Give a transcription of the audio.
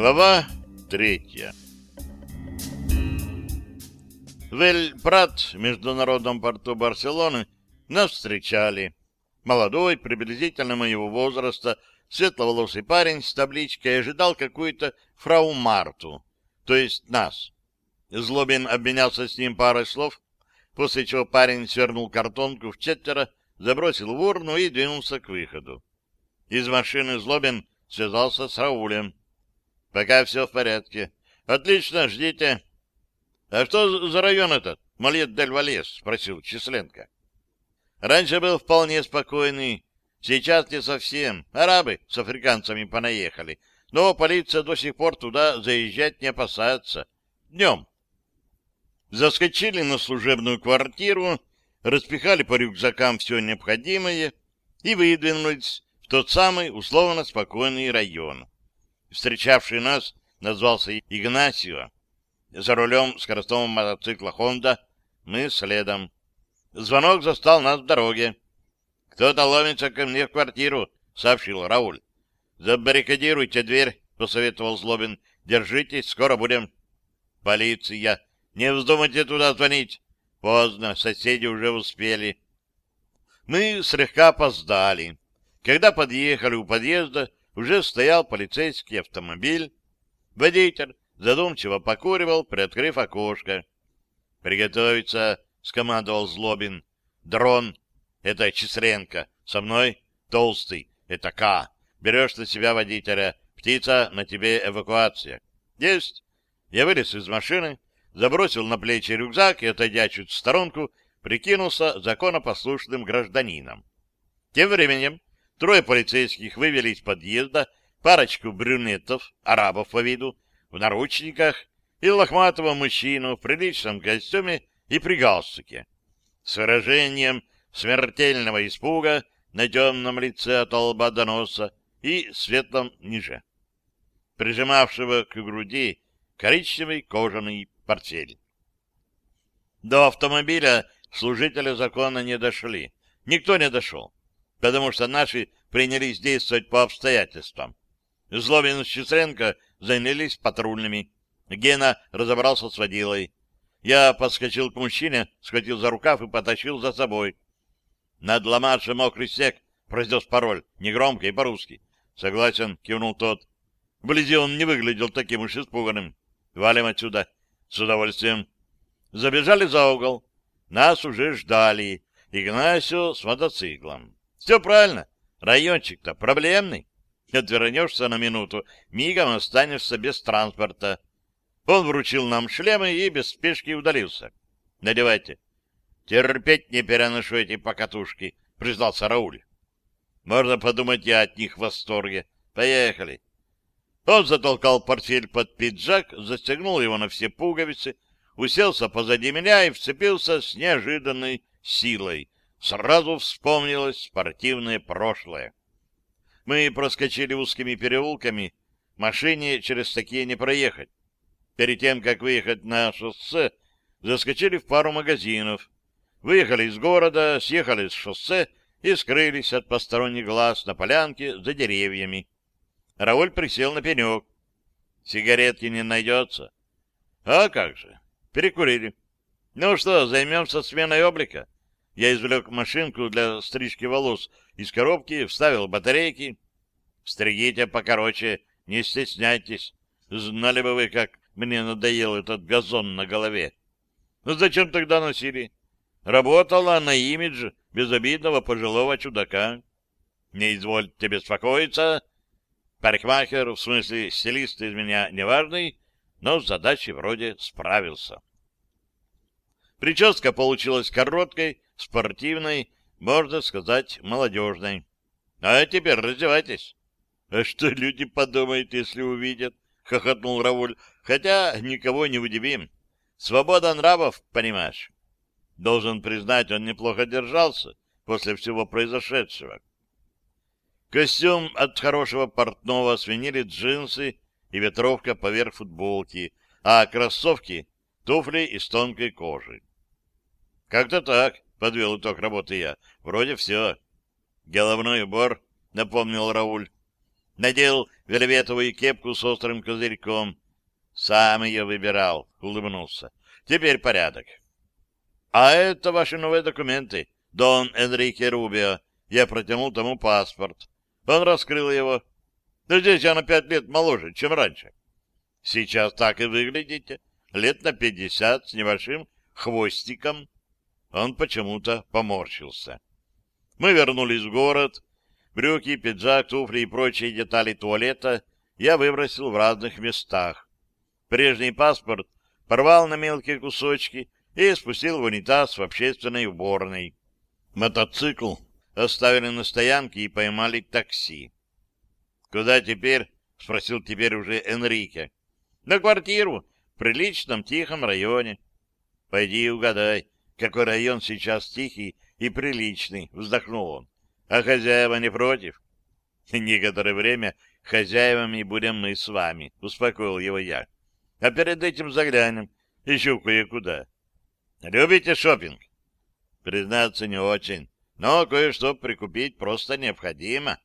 Глава третья В Эль-Прат, международном порту Барселоны, нас встречали. Молодой, приблизительно моего возраста, светловолосый парень с табличкой ожидал какую-то фрау Марту, то есть нас. Злобин обменялся с ним парой слов, после чего парень свернул картонку в четверо, забросил в урну и двинулся к выходу. Из машины Злобин связался с Раулем. — Пока все в порядке. — Отлично, ждите. — А что за район этот? — Малет-дель-Валес, — спросил Численко. — Раньше был вполне спокойный. Сейчас не совсем. Арабы с африканцами понаехали. Но полиция до сих пор туда заезжать не опасается. Днем. Заскочили на служебную квартиру, распихали по рюкзакам все необходимое и выдвинулись в тот самый условно спокойный район. Встречавший нас назвался Игнасио. За рулем скоростного мотоцикла «Хонда» мы следом. Звонок застал нас в дороге. «Кто-то ломится ко мне в квартиру», — сообщил Рауль. «Забаррикадируйте дверь», — посоветовал Злобин. «Держитесь, скоро будем». «Полиция! Не вздумайте туда звонить!» «Поздно, соседи уже успели». Мы слегка опоздали. Когда подъехали у подъезда, уже стоял полицейский автомобиль. Водитель задумчиво покуривал, приоткрыв окошко. «Приготовиться!» — скомандовал Злобин. «Дрон — это Чисренко. Со мной — Толстый. Это К. Берешь на себя водителя. Птица, на тебе эвакуация». «Есть!» Я вылез из машины, забросил на плечи рюкзак и, отойдя чуть в сторонку, прикинулся законопослушным гражданином. Тем временем Трое полицейских вывели из подъезда парочку брюнетов, арабов по виду, в наручниках и лохматого мужчину в приличном костюме и при галстуке. С выражением смертельного испуга на темном лице от лба до носа и светлом ниже, прижимавшего к груди коричневый кожаный портфель. До автомобиля служители закона не дошли. Никто не дошел потому что наши принялись действовать по обстоятельствам. Злобин с Чесренко занялись патрульными. Гена разобрался с водилой. Я подскочил к мужчине, схватил за рукав и потащил за собой. «Над Ламаршем мокрый снег», — произнес пароль, негромко и по-русски. «Согласен», — кивнул тот. Вблизи он не выглядел таким уж испуганным. «Валим отсюда». «С удовольствием». Забежали за угол. Нас уже ждали. Игнасио с мотоциклом. Все правильно. Райончик-то проблемный. Отвернешься на минуту, мигом останешься без транспорта. Он вручил нам шлемы и без спешки удалился. Надевайте. Терпеть не переношу эти покатушки, признался Рауль. Можно подумать, я от них в восторге. Поехали. Он затолкал портфель под пиджак, застегнул его на все пуговицы, уселся позади меня и вцепился с неожиданной силой. Сразу вспомнилось спортивное прошлое. Мы проскочили узкими переулками, машине через такие не проехать. Перед тем, как выехать на шоссе, заскочили в пару магазинов. Выехали из города, съехали с шоссе и скрылись от посторонних глаз на полянке за деревьями. Рауль присел на пенек. Сигаретки не найдется. А как же? Перекурили. Ну что, займемся сменой облика? Я извлек машинку для стрижки волос из коробки, вставил батарейки. Стригите покороче, не стесняйтесь. Знали бы вы, как мне надоел этот газон на голове. Ну зачем тогда носили? Работала на имидж безобидного пожилого чудака. Не извольте беспокоиться. Парикмахер, в смысле стилист из меня неважный, но с задачей вроде справился. Прическа получилась короткой, спортивной, можно сказать, молодежной. А теперь раздевайтесь. — А что люди подумают, если увидят? — хохотнул Рауль. — Хотя никого не удивим. Свобода нравов, понимаешь. Должен признать, он неплохо держался после всего произошедшего. Костюм от хорошего портного свинили джинсы и ветровка поверх футболки, а кроссовки — туфли из тонкой кожи. Как-то так. — подвел итог работы я. — Вроде все. — Головной убор, — напомнил Рауль. Надел вельветовую кепку с острым козырьком. Сам ее выбирал, улыбнулся. Теперь порядок. А это ваши новые документы, Дон Энрике Рубио. Я протянул тому паспорт. Он раскрыл его. Да здесь я на пять лет моложе, чем раньше. Сейчас так и выглядите. Лет на пятьдесят с небольшим хвостиком. Он почему-то поморщился. Мы вернулись в город. Брюки, пиджак, туфли и прочие детали туалета я выбросил в разных местах. Прежний паспорт порвал на мелкие кусочки и спустил в унитаз в общественной уборной. Мотоцикл оставили на стоянке и поймали такси. — Куда теперь? — спросил теперь уже Энрике. — На квартиру в приличном тихом районе. — Пойди угадай, какой район сейчас тихий и приличный, — вздохнул он. — А хозяева не против? — Некоторое время хозяевами будем мы с вами, — успокоил его я. — А перед этим заглянем еще кое-куда. — Любите шопинг? Признаться, не очень, но кое-что прикупить просто необходимо.